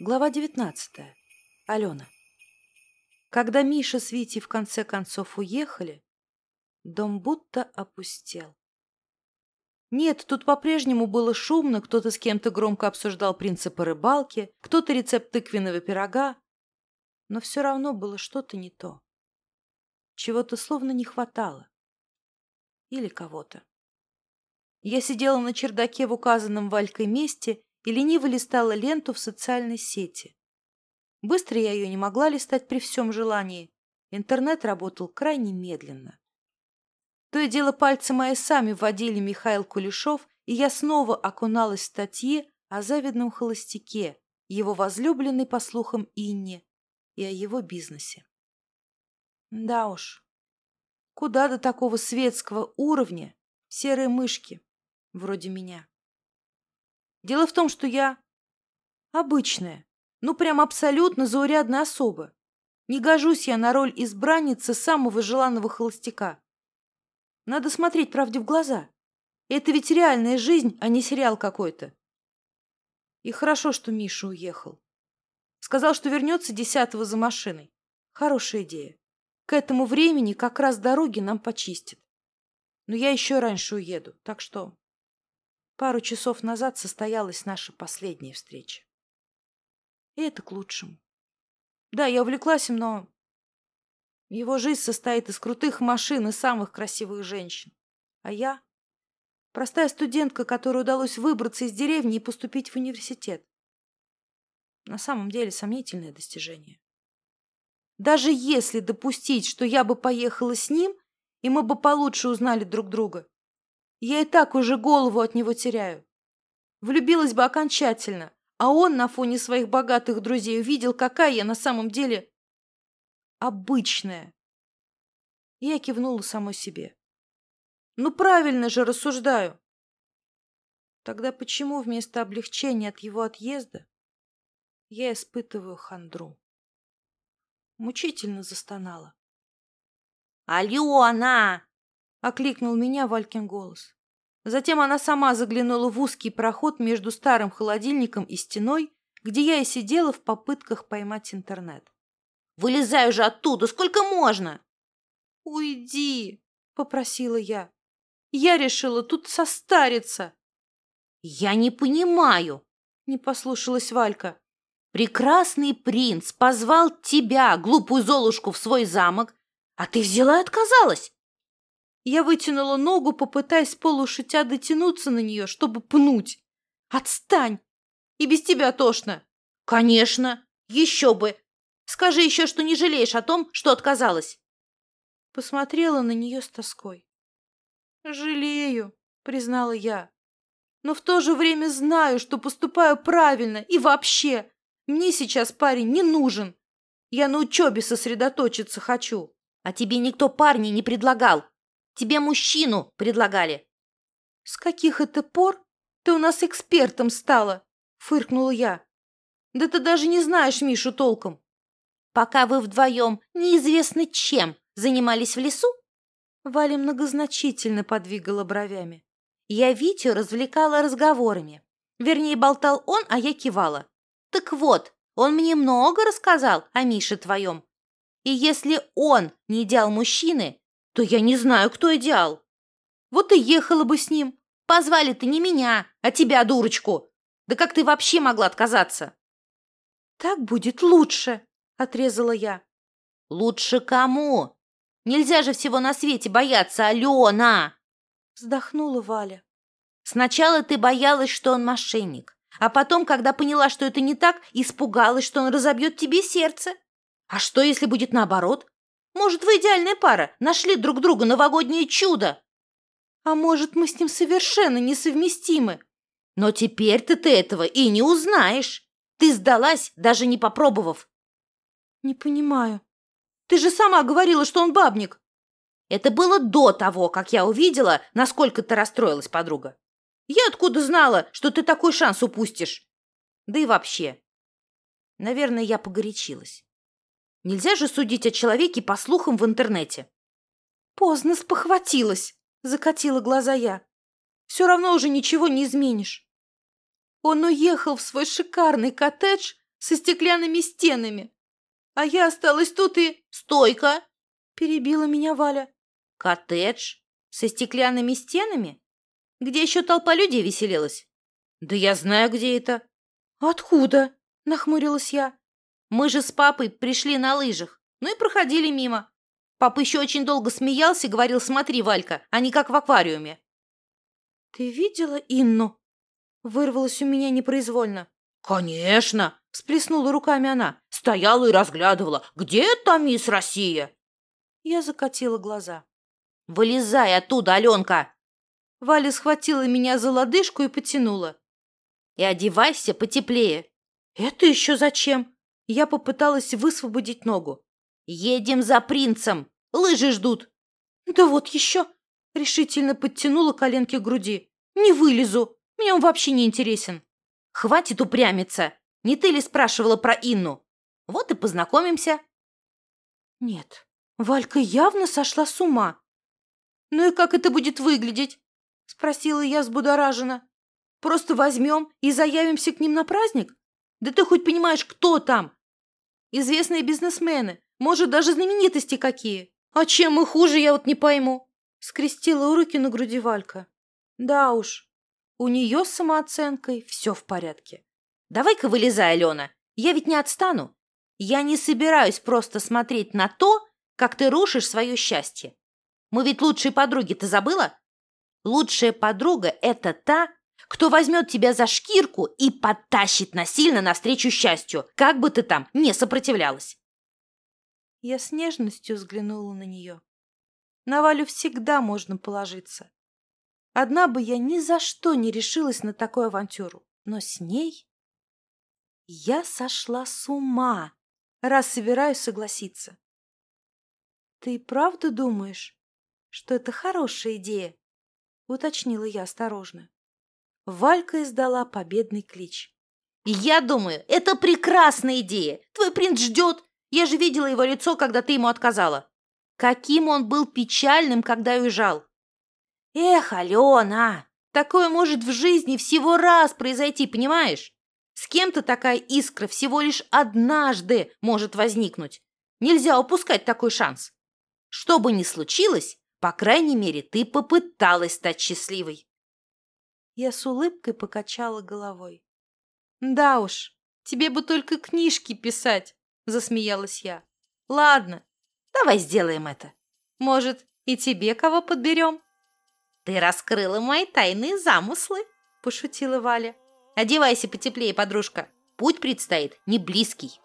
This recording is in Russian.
Глава 19. Алена. Когда Миша с Витей в конце концов уехали, дом будто опустел. Нет, тут по-прежнему было шумно, кто-то с кем-то громко обсуждал принципы рыбалки, кто-то рецепт тыквенного пирога, но все равно было что-то не то. Чего-то словно не хватало. Или кого-то. Я сидела на чердаке в указанном Валькой месте и лениво листала ленту в социальной сети. Быстро я ее не могла листать при всем желании. Интернет работал крайне медленно. То и дело пальцы мои сами вводили Михаил Кулешов, и я снова окуналась в статьи о завидном холостяке, его возлюбленной, по слухам, Инне, и о его бизнесе. Да уж, куда до такого светского уровня серые мышки, вроде меня. Дело в том, что я обычная, ну прям абсолютно заурядная особа. Не гожусь я на роль избранницы самого желанного холостяка. Надо смотреть правде в глаза. Это ведь реальная жизнь, а не сериал какой-то. И хорошо, что Миша уехал. Сказал, что вернется десятого за машиной. Хорошая идея. К этому времени как раз дороги нам почистят. Но я еще раньше уеду, так что Пару часов назад состоялась наша последняя встреча. И это к лучшему. Да, я увлеклась им, но его жизнь состоит из крутых машин и самых красивых женщин. А я — простая студентка, которой удалось выбраться из деревни и поступить в университет. На самом деле сомнительное достижение. Даже если допустить, что я бы поехала с ним, и мы бы получше узнали друг друга, я и так уже голову от него теряю. Влюбилась бы окончательно, а он на фоне своих богатых друзей увидел, какая я на самом деле обычная. Я кивнула самой себе. Ну, правильно же рассуждаю. Тогда почему вместо облегчения от его отъезда я испытываю хандру? Мучительно застонала. «Алена!» — окликнул меня Валькин голос. Затем она сама заглянула в узкий проход между старым холодильником и стеной, где я и сидела в попытках поймать интернет. «Вылезай уже оттуда! Сколько можно?» «Уйди!» — попросила я. «Я решила тут состариться!» «Я не понимаю!» — не послушалась Валька. «Прекрасный принц позвал тебя, глупую Золушку, в свой замок, а ты взяла и отказалась!» Я вытянула ногу, попытаясь полушутя дотянуться на нее, чтобы пнуть. «Отстань! И без тебя тошно!» «Конечно! Еще бы! Скажи еще, что не жалеешь о том, что отказалась!» Посмотрела на нее с тоской. «Жалею», — признала я. «Но в то же время знаю, что поступаю правильно и вообще. Мне сейчас парень не нужен. Я на учебе сосредоточиться хочу». «А тебе никто парней не предлагал», Тебе мужчину предлагали. — С каких это пор ты у нас экспертом стала? — фыркнула я. — Да ты даже не знаешь Мишу толком. — Пока вы вдвоем неизвестно чем занимались в лесу? Валя многозначительно подвигала бровями. Я Витю развлекала разговорами. Вернее, болтал он, а я кивала. Так вот, он мне много рассказал о Мише твоем. И если он не идеал мужчины, то я не знаю, кто идеал. Вот и ехала бы с ним. Позвали-то не меня, а тебя, дурочку. Да как ты вообще могла отказаться? Так будет лучше, отрезала я. Лучше кому? Нельзя же всего на свете бояться, Алена! Вздохнула Валя. Сначала ты боялась, что он мошенник, а потом, когда поняла, что это не так, испугалась, что он разобьет тебе сердце. А что, если будет наоборот? Может, вы идеальная пара, нашли друг друга новогоднее чудо. А может, мы с ним совершенно несовместимы. Но теперь-то ты этого и не узнаешь. Ты сдалась, даже не попробовав. Не понимаю. Ты же сама говорила, что он бабник. Это было до того, как я увидела, насколько ты расстроилась, подруга. Я откуда знала, что ты такой шанс упустишь? Да и вообще. Наверное, я погорячилась. Нельзя же судить о человеке по слухам в интернете. Поздно спохватилась, закатила глаза я. Все равно уже ничего не изменишь. Он уехал в свой шикарный коттедж, со стеклянными стенами. А я осталась тут и... Стойка! Перебила меня Валя. Коттедж со стеклянными стенами? Где еще толпа людей веселилась? Да я знаю, где это. Откуда? Нахмурилась я. Мы же с папой пришли на лыжах, ну и проходили мимо. Папа еще очень долго смеялся, говорил, смотри, Валька, они как в аквариуме. Ты видела Инну? Вырвалось у меня непроизвольно. Конечно, всплеснула руками она. Стояла и разглядывала. Где там мисс Россия? Я закатила глаза. Вылезай оттуда, Аленка! Валя схватила меня за лодыжку и потянула. И одевайся потеплее. Это еще зачем? Я попыталась высвободить ногу. Едем за принцем. Лыжи ждут. Да вот еще. Решительно подтянула коленки к груди. Не вылезу. Мне он вообще не интересен. Хватит упрямиться. Не ты ли спрашивала про Инну? Вот и познакомимся. Нет, Валька явно сошла с ума. Ну и как это будет выглядеть? Спросила я взбудораженно. Просто возьмем и заявимся к ним на праздник? Да ты хоть понимаешь, кто там? Известные бизнесмены, может, даже знаменитости какие. А чем мы хуже, я вот не пойму. Скрестила руки на груди Валька. Да уж, у нее с самооценкой все в порядке. Давай-ка вылезай, Алена. Я ведь не отстану. Я не собираюсь просто смотреть на то, как ты рушишь свое счастье. Мы ведь лучшие подруги, ты забыла? Лучшая подруга – это та, кто возьмет тебя за шкирку и подтащит насильно навстречу счастью, как бы ты там не сопротивлялась. Я с нежностью взглянула на нее. На Валю всегда можно положиться. Одна бы я ни за что не решилась на такую авантюру, но с ней... Я сошла с ума, раз собираюсь согласиться. Ты правда думаешь, что это хорошая идея? Уточнила я осторожно. Валька издала победный клич. «Я думаю, это прекрасная идея. Твой принц ждет. Я же видела его лицо, когда ты ему отказала. Каким он был печальным, когда уезжал. Эх, Алена, такое может в жизни всего раз произойти, понимаешь? С кем-то такая искра всего лишь однажды может возникнуть. Нельзя упускать такой шанс. Что бы ни случилось, по крайней мере, ты попыталась стать счастливой. Я с улыбкой покачала головой. Да уж, тебе бы только книжки писать, засмеялась я. Ладно, давай сделаем это. Может, и тебе кого подберем? Ты раскрыла мои тайные замыслы, пошутила Валя. Одевайся потеплее, подружка. Путь предстоит не близкий.